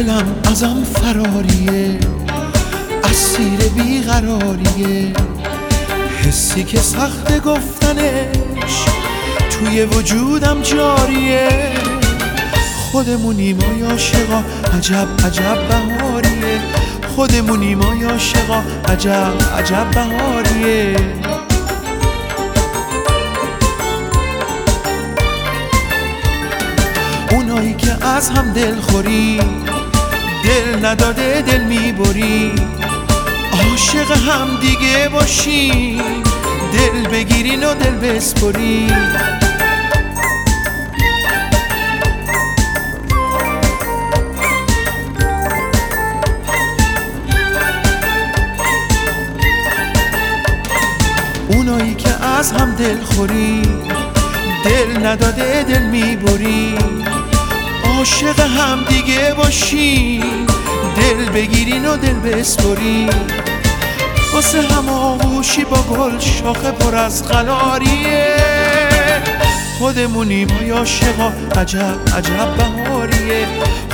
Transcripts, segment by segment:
دلم ازم فراریه اسیر بیقراریه. حسی که سخت گفتنش توی وجودم جاریه. خودمونیم ما عاشقا عجب عجب بهاریه. خودمونیم ما عاشقا عجب عجب بهاریه. اونایی که از هم دل خوری دل نداده دل می‌بری. عاشق هم دیگه باشی. دل بگیرین و دل بسپری. اونایی که از هم دل خوری دل نداده دل می‌بری. عاشق هم دیگه باشی. دل بگیرین و دل بسپری واسه هم آغوشی با گل شاخه پر از قلاریه. خودمونی ما عاشقا عجب عجب بهاریه.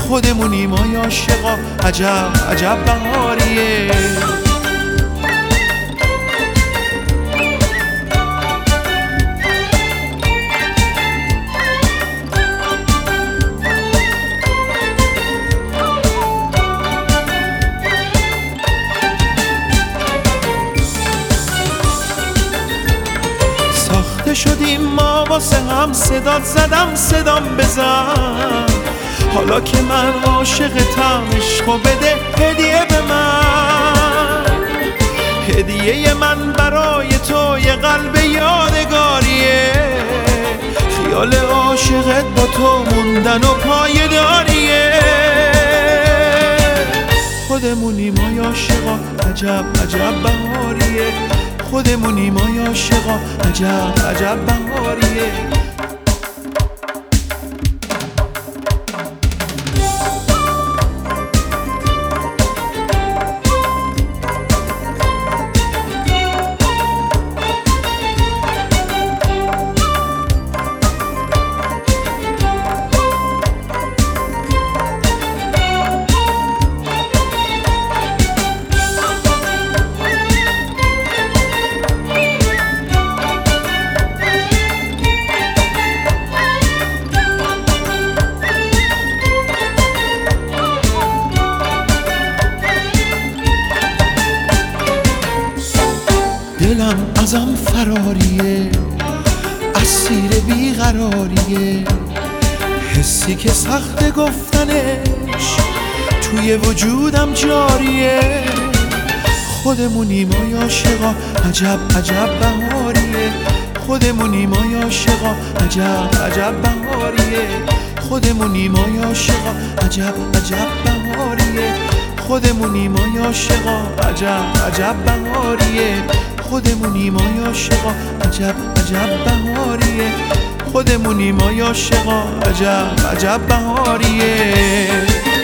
خودمونی ما عاشقا عجب عجب بهاریه. واسه هم صدات زدم صدام بزن. حالا که من عاشقتم عشقو بده هدیه به من. هدیه من برای تو یه قلب یادگاریه. خیال عاشقت با تو موندن و پایداریه خودمونی ما عاشقا عجب عجب بهاریه. خودمونی ما عاشقا؟ عجب عجب بهاریه. دلم ازم فراریه اسیر بیقراریه حسی که سخت گفتنش توی وجودم جاریه. خودمونی ما عاشقا عجب عجب بهاریه. خودمونی ما عاشقا عجب عجب بهاریه. خودمونی ما عاشقا عجب عجب بهاریه. خودمونی ما عاشقا عجب عجب بهاریه. خودمونی ما عاشقا؟ عجب عجب بهاریه. خودمونی ما عاشقا؟ عجب عجب بهاریه.